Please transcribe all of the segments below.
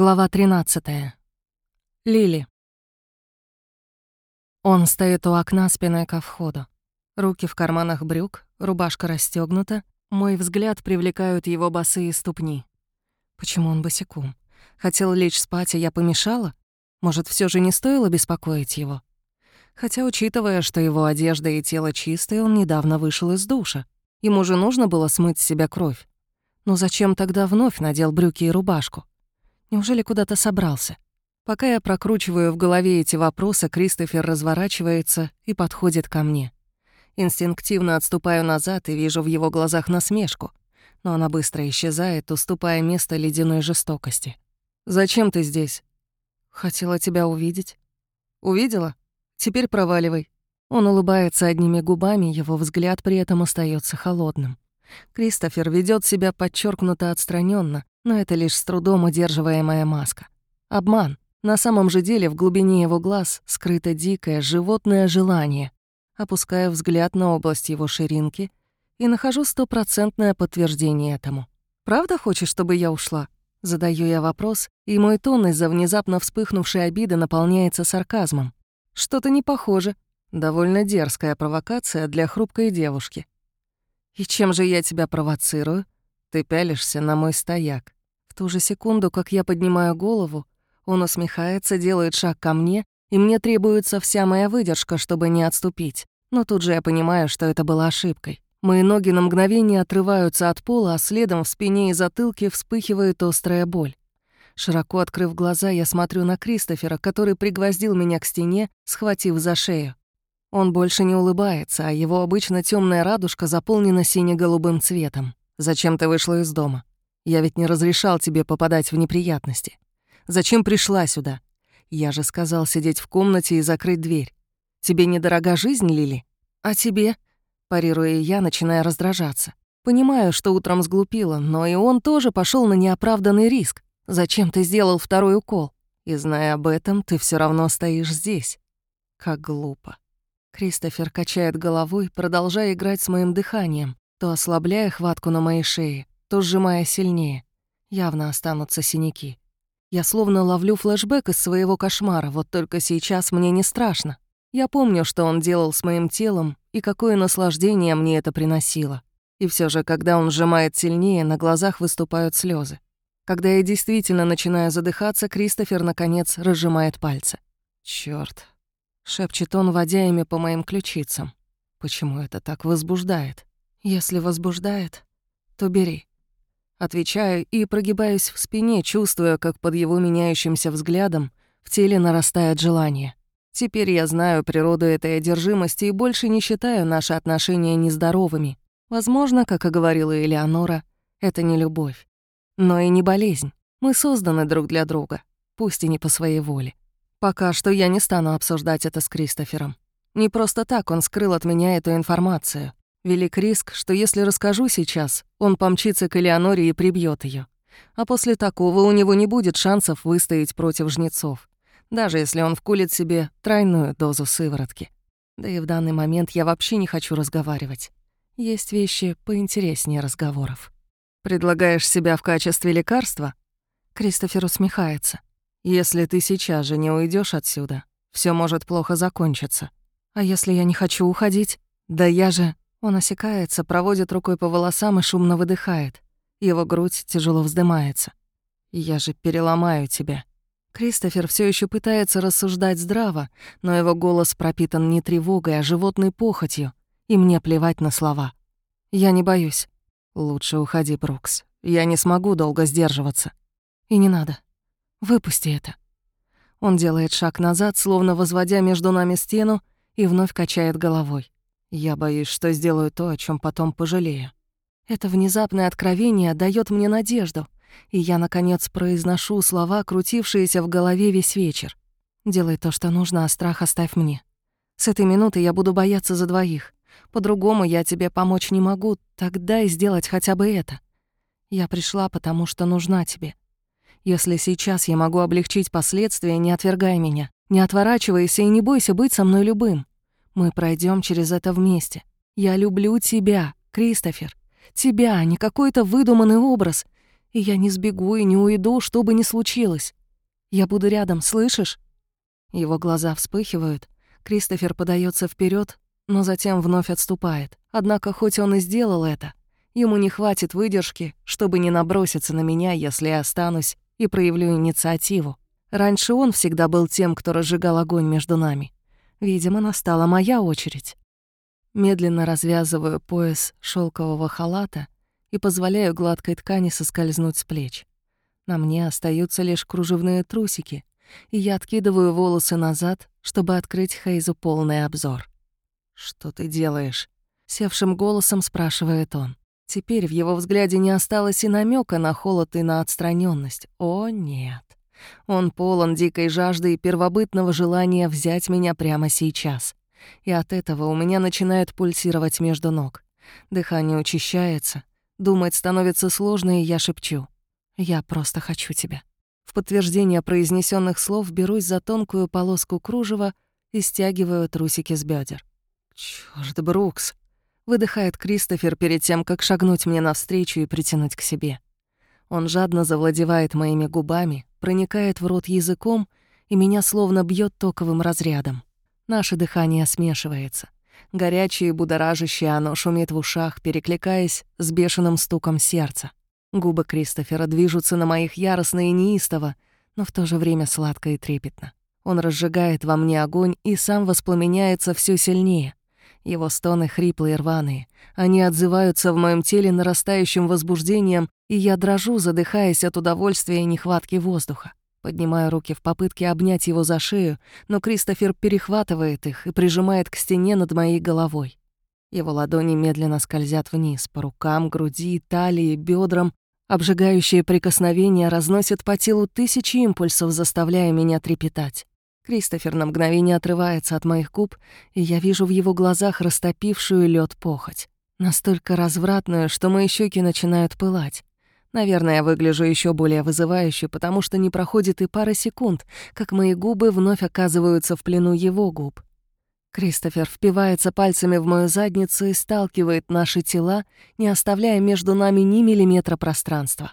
Глава 13. Лили. Он стоит у окна спиной ко входу. Руки в карманах брюк, рубашка расстёгнута. Мой взгляд привлекают его босые ступни. Почему он босиком? Хотел лечь спать, а я помешала? Может, все же не стоило беспокоить его? Хотя, учитывая, что его одежда и тело чистые, он недавно вышел из душа. Ему же нужно было смыть с себя кровь. Но зачем тогда вновь надел брюки и рубашку? Неужели куда-то собрался? Пока я прокручиваю в голове эти вопросы, Кристофер разворачивается и подходит ко мне. Инстинктивно отступаю назад и вижу в его глазах насмешку, но она быстро исчезает, уступая место ледяной жестокости. «Зачем ты здесь?» «Хотела тебя увидеть». «Увидела? Теперь проваливай». Он улыбается одними губами, его взгляд при этом остается холодным. Кристофер ведет себя подчеркнуто отстраненно, но это лишь с трудом удерживаемая маска. Обман. На самом же деле в глубине его глаз скрыто дикое животное желание. Опускаю взгляд на область его ширинки и нахожу стопроцентное подтверждение этому. «Правда хочешь, чтобы я ушла?» Задаю я вопрос, и мой тон из-за внезапно вспыхнувшей обиды наполняется сарказмом. Что-то не похоже. Довольно дерзкая провокация для хрупкой девушки. «И чем же я тебя провоцирую?» Ты пялишься на мой стояк. Ту же секунду, как я поднимаю голову, он усмехается, делает шаг ко мне, и мне требуется вся моя выдержка, чтобы не отступить. Но тут же я понимаю, что это была ошибкой. Мои ноги на мгновение отрываются от пола, а следом в спине и затылке вспыхивает острая боль. Широко открыв глаза, я смотрю на Кристофера, который пригвоздил меня к стене, схватив за шею. Он больше не улыбается, а его обычно темная радужка заполнена сине-голубым цветом. Зачем ты вышла из дома? Я ведь не разрешал тебе попадать в неприятности. Зачем пришла сюда? Я же сказал сидеть в комнате и закрыть дверь. Тебе недорога жизнь, Лили? А тебе? Парируя я, начиная раздражаться. Понимаю, что утром сглупила, но и он тоже пошел на неоправданный риск. Зачем ты сделал второй укол? И зная об этом, ты все равно стоишь здесь. Как глупо. Кристофер качает головой, продолжая играть с моим дыханием, то ослабляя хватку на моей шее, то сжимая сильнее. Явно останутся синяки. Я словно ловлю флешбэк из своего кошмара, вот только сейчас мне не страшно. Я помню, что он делал с моим телом и какое наслаждение мне это приносило. И все же, когда он сжимает сильнее, на глазах выступают слезы. Когда я действительно начинаю задыхаться, Кристофер, наконец, разжимает пальцы. Черт, шепчет он, водя ими по моим ключицам. Почему это так возбуждает? Если возбуждает, то бери. Отвечаю и прогибаюсь в спине, чувствуя, как под его меняющимся взглядом в теле нарастает желание. Теперь я знаю природу этой одержимости и больше не считаю наши отношения нездоровыми. Возможно, как и говорила Элеонора, это не любовь. Но и не болезнь. Мы созданы друг для друга, пусть и не по своей воле. Пока что я не стану обсуждать это с Кристофером. Не просто так он скрыл от меня эту информацию. Велик риск, что если расскажу сейчас, он помчится к Элеоноре и прибьет ее. А после такого у него не будет шансов выстоять против жнецов, даже если он вкулит себе тройную дозу сыворотки. Да и в данный момент я вообще не хочу разговаривать. Есть вещи поинтереснее разговоров. «Предлагаешь себя в качестве лекарства?» Кристофер усмехается. «Если ты сейчас же не уйдешь отсюда, все может плохо закончиться. А если я не хочу уходить? Да я же...» Он осекается, проводит рукой по волосам и шумно выдыхает. Его грудь тяжело вздымается. «Я же переломаю тебя». Кристофер все еще пытается рассуждать здраво, но его голос пропитан не тревогой, а животной похотью, и мне плевать на слова. «Я не боюсь». «Лучше уходи, Брукс. Я не смогу долго сдерживаться». «И не надо. Выпусти это». Он делает шаг назад, словно возводя между нами стену, и вновь качает головой. Я боюсь, что сделаю то, о чем потом пожалею. Это внезапное откровение дает мне надежду, и я, наконец, произношу слова, крутившиеся в голове весь вечер. «Делай то, что нужно, а страх оставь мне. С этой минуты я буду бояться за двоих. По-другому я тебе помочь не могу, тогда и сделать хотя бы это. Я пришла, потому что нужна тебе. Если сейчас я могу облегчить последствия, не отвергай меня, не отворачивайся и не бойся быть со мной любым. Мы пройдем через это вместе. Я люблю тебя, Кристофер. Тебя, а не какой-то выдуманный образ. И я не сбегу и не уйду, что бы ни случилось. Я буду рядом, слышишь?» Его глаза вспыхивают. Кристофер подается вперед, но затем вновь отступает. Однако, хоть он и сделал это, ему не хватит выдержки, чтобы не наброситься на меня, если я останусь и проявлю инициативу. Раньше он всегда был тем, кто разжигал огонь между нами. Видимо, настала моя очередь. Медленно развязываю пояс шелкового халата и позволяю гладкой ткани соскользнуть с плеч. На мне остаются лишь кружевные трусики, и я откидываю волосы назад, чтобы открыть Хейзу полный обзор. «Что ты делаешь?» — севшим голосом спрашивает он. Теперь в его взгляде не осталось и намека на холод и на отстраненность. О, нет. Он полон дикой жажды и первобытного желания взять меня прямо сейчас. И от этого у меня начинает пульсировать между ног. Дыхание учащается, думать становится сложно, и я шепчу. «Я просто хочу тебя». В подтверждение произнесенных слов берусь за тонкую полоску кружева и стягиваю трусики с бедер. Чёрт, Брукс!» — выдыхает Кристофер перед тем, как шагнуть мне навстречу и притянуть к себе. Он жадно завладевает моими губами, проникает в рот языком, и меня словно бьет токовым разрядом. Наше дыхание смешивается. Горячее и будоражащее оно шумит в ушах, перекликаясь с бешеным стуком сердца. Губы Кристофера движутся на моих яростно и неистово, но в то же время сладко и трепетно. Он разжигает во мне огонь и сам воспламеняется все сильнее. Его стоны хриплые и рваные. Они отзываются в моем теле нарастающим возбуждением, и я дрожу, задыхаясь от удовольствия и нехватки воздуха. Поднимаю руки в попытке обнять его за шею, но Кристофер перехватывает их и прижимает к стене над моей головой. Его ладони медленно скользят вниз, по рукам, груди, талии, бедрам. Обжигающие прикосновения разносят по телу тысячи импульсов, заставляя меня трепетать. Кристофер на мгновение отрывается от моих губ, и я вижу в его глазах растопившую лед похоть. Настолько развратную, что мои щеки начинают пылать. Наверное, я выгляжу еще более вызывающе, потому что не проходит и пара секунд, как мои губы вновь оказываются в плену его губ. Кристофер впивается пальцами в мою задницу и сталкивает наши тела, не оставляя между нами ни миллиметра пространства.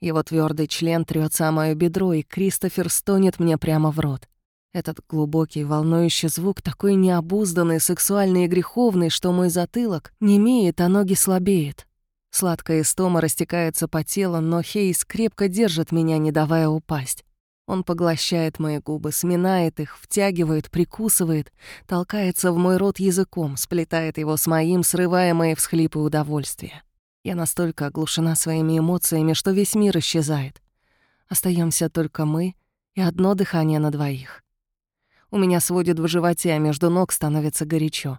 Его твердый член трется о моё бедро, и Кристофер стонет мне прямо в рот. Этот глубокий, волнующий звук такой необузданный, сексуальный и греховный, что мой затылок не имеет, а ноги слабеют. Сладкая истома растекается по телу, но Хейс крепко держит меня, не давая упасть. Он поглощает мои губы, сминает их, втягивает, прикусывает, толкается в мой рот языком, сплетает его с моим, срывая мои всхлипы удовольствия. Я настолько оглушена своими эмоциями, что весь мир исчезает. Остаемся только мы и одно дыхание на двоих. У меня сводит в животе, а между ног становится горячо.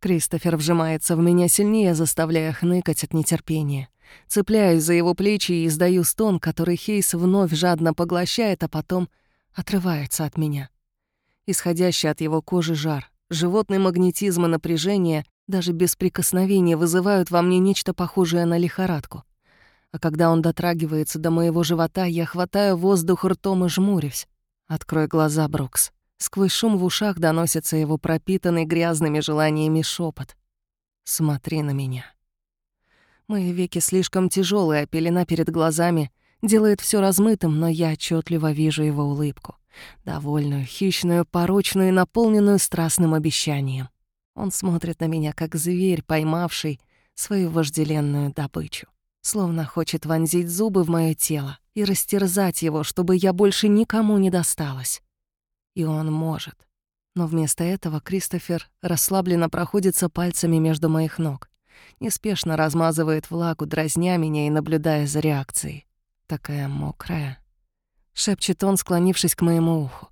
Кристофер вжимается в меня сильнее, заставляя хныкать от нетерпения. Цепляюсь за его плечи и издаю стон, который Хейс вновь жадно поглощает, а потом отрывается от меня. Исходящий от его кожи жар, животный магнетизм и напряжение даже без прикосновения вызывают во мне нечто похожее на лихорадку. А когда он дотрагивается до моего живота, я хватаю воздух ртом и жмурюсь. «Открой глаза, Брукс». Сквозь шум в ушах доносится его пропитанный грязными желаниями шепот. «Смотри на меня». Мои веки слишком тяжелые, а пелена перед глазами делает все размытым, но я отчетливо вижу его улыбку. Довольную, хищную, порочную и наполненную страстным обещанием. Он смотрит на меня, как зверь, поймавший свою вожделенную добычу. Словно хочет вонзить зубы в мое тело и растерзать его, чтобы я больше никому не досталась. И он может. Но вместо этого Кристофер расслабленно проходится пальцами между моих ног неспешно размазывает влагу, дразня меня и наблюдая за реакцией. Такая мокрая. Шепчет он, склонившись к моему уху.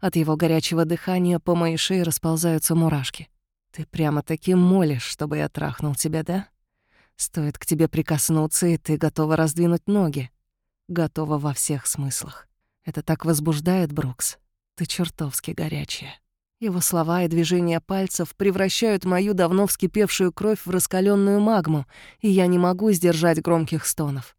От его горячего дыхания по моей шее расползаются мурашки. «Ты прямо-таки молишь, чтобы я трахнул тебя, да? Стоит к тебе прикоснуться, и ты готова раздвинуть ноги. Готова во всех смыслах. Это так возбуждает, Брукс. Ты чертовски горячая». Его слова и движения пальцев превращают мою давно вскипевшую кровь в раскаленную магму, и я не могу сдержать громких стонов.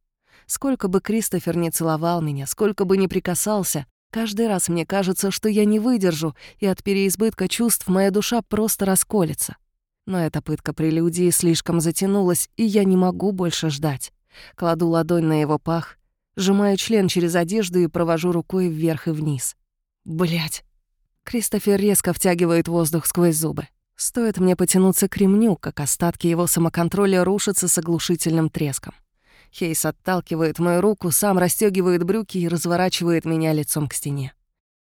Сколько бы Кристофер не целовал меня, сколько бы не прикасался, каждый раз мне кажется, что я не выдержу, и от переизбытка чувств моя душа просто расколется. Но эта пытка прелюдии слишком затянулась, и я не могу больше ждать. Кладу ладонь на его пах Сжимаю член через одежду и провожу рукой вверх и вниз. Блять. Кристофер резко втягивает воздух сквозь зубы. Стоит мне потянуться к ремню, как остатки его самоконтроля рушатся с оглушительным треском. Хейс отталкивает мою руку, сам расстегивает брюки и разворачивает меня лицом к стене.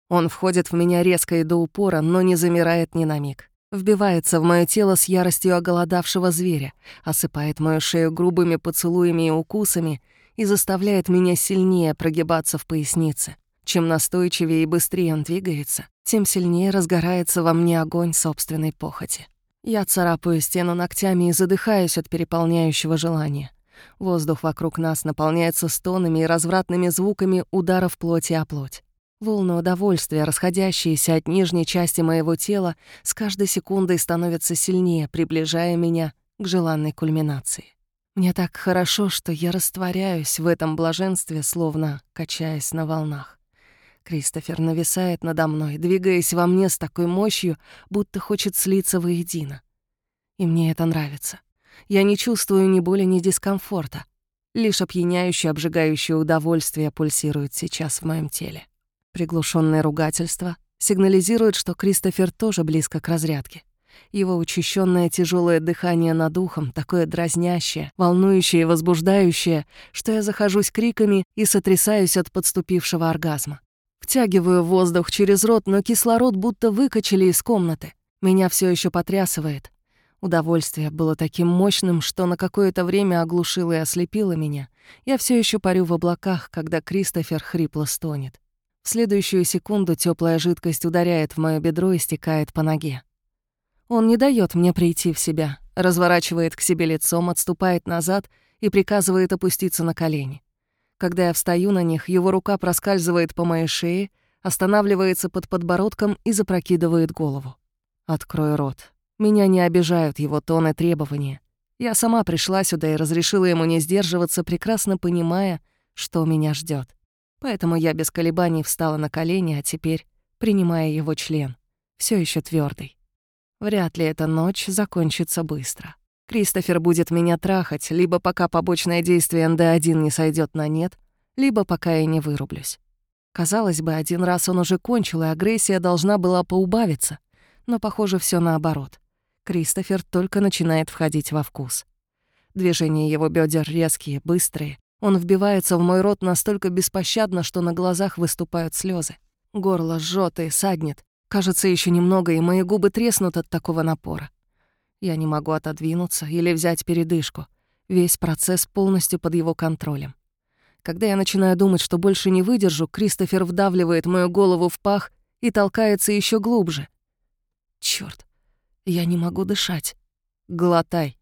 Он входит в меня резко и до упора, но не замирает ни на миг. Вбивается в мое тело с яростью оголодавшего зверя, осыпает мою шею грубыми поцелуями и укусами и заставляет меня сильнее прогибаться в пояснице. Чем настойчивее и быстрее он двигается, тем сильнее разгорается во мне огонь собственной похоти. Я царапаю стену ногтями и задыхаюсь от переполняющего желания. Воздух вокруг нас наполняется стонами и развратными звуками ударов плоти о плоть. Волны удовольствия, расходящиеся от нижней части моего тела, с каждой секундой становятся сильнее, приближая меня к желанной кульминации. Мне так хорошо, что я растворяюсь в этом блаженстве, словно качаясь на волнах. Кристофер нависает надо мной, двигаясь во мне с такой мощью, будто хочет слиться воедино. И мне это нравится. Я не чувствую ни боли, ни дискомфорта. Лишь опьяняющее, обжигающее удовольствие пульсирует сейчас в моем теле. Приглушенное ругательство сигнализирует, что Кристофер тоже близко к разрядке. Его учащенное тяжелое дыхание над ухом, такое дразнящее, волнующее и возбуждающее, что я захожусь криками и сотрясаюсь от подступившего оргазма. Втягиваю воздух через рот, но кислород будто выкачали из комнаты. Меня все еще потрясывает. Удовольствие было таким мощным, что на какое-то время оглушило и ослепило меня. Я все еще парю в облаках, когда Кристофер хрипло стонет. В следующую секунду теплая жидкость ударяет в моё бедро и стекает по ноге. Он не дает мне прийти в себя, разворачивает к себе лицом, отступает назад и приказывает опуститься на колени. Когда я встаю на них, его рука проскальзывает по моей шее, останавливается под подбородком и запрокидывает голову. «Открой рот». Меня не обижают его тон и требования. Я сама пришла сюда и разрешила ему не сдерживаться, прекрасно понимая, что меня ждет. Поэтому я без колебаний встала на колени, а теперь, принимая его член, все еще твердый. Вряд ли эта ночь закончится быстро. Кристофер будет меня трахать, либо пока побочное действие НД-1 не сойдет на нет, либо пока я не вырублюсь. Казалось бы, один раз он уже кончил, и агрессия должна была поубавиться. Но, похоже, все наоборот. Кристофер только начинает входить во вкус. Движения его бедер резкие, быстрые. Он вбивается в мой рот настолько беспощадно, что на глазах выступают слезы. Горло жжет и саднет. Кажется, еще немного, и мои губы треснут от такого напора. Я не могу отодвинуться или взять передышку. Весь процесс полностью под его контролем. Когда я начинаю думать, что больше не выдержу, Кристофер вдавливает мою голову в пах и толкается еще глубже. Черт, я не могу дышать. Глотай.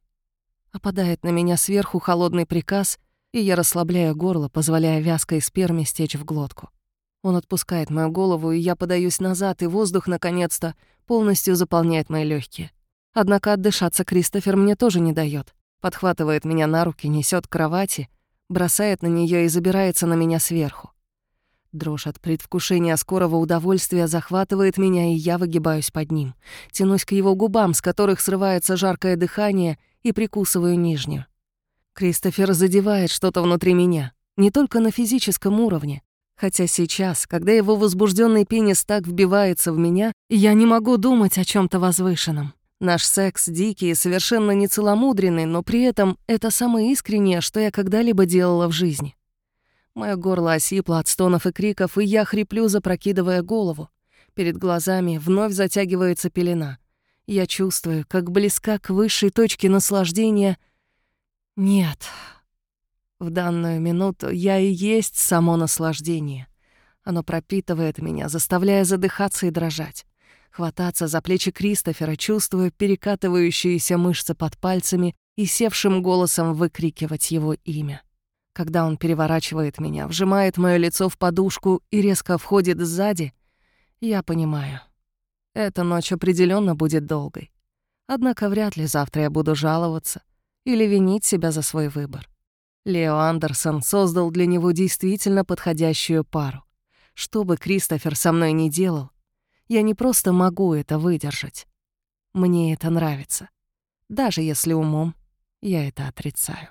Опадает на меня сверху холодный приказ, и я расслабляю горло, позволяя вязкой сперме стечь в глотку. Он отпускает мою голову, и я подаюсь назад, и воздух, наконец-то, полностью заполняет мои легкие. Однако отдышаться Кристофер мне тоже не дает. Подхватывает меня на руки, несет к кровати, бросает на нее и забирается на меня сверху. Дрожь от предвкушения скорого удовольствия захватывает меня, и я выгибаюсь под ним. Тянусь к его губам, с которых срывается жаркое дыхание, и прикусываю нижнюю. Кристофер задевает что-то внутри меня, не только на физическом уровне. Хотя сейчас, когда его возбужденный пенис так вбивается в меня, я не могу думать о чем то возвышенном. Наш секс дикий и совершенно нецеломудренный, но при этом это самое искреннее, что я когда-либо делала в жизни. Моё горло осипло от стонов и криков, и я хриплю, запрокидывая голову. Перед глазами вновь затягивается пелена. Я чувствую, как близка к высшей точке наслаждения. Нет. В данную минуту я и есть само наслаждение. Оно пропитывает меня, заставляя задыхаться и дрожать хвататься за плечи Кристофера, чувствуя перекатывающиеся мышцы под пальцами и севшим голосом выкрикивать его имя. Когда он переворачивает меня, вжимает моё лицо в подушку и резко входит сзади, я понимаю. Эта ночь определенно будет долгой. Однако вряд ли завтра я буду жаловаться или винить себя за свой выбор. Лео Андерсон создал для него действительно подходящую пару. Что бы Кристофер со мной ни делал, я не просто могу это выдержать. Мне это нравится. Даже если умом я это отрицаю.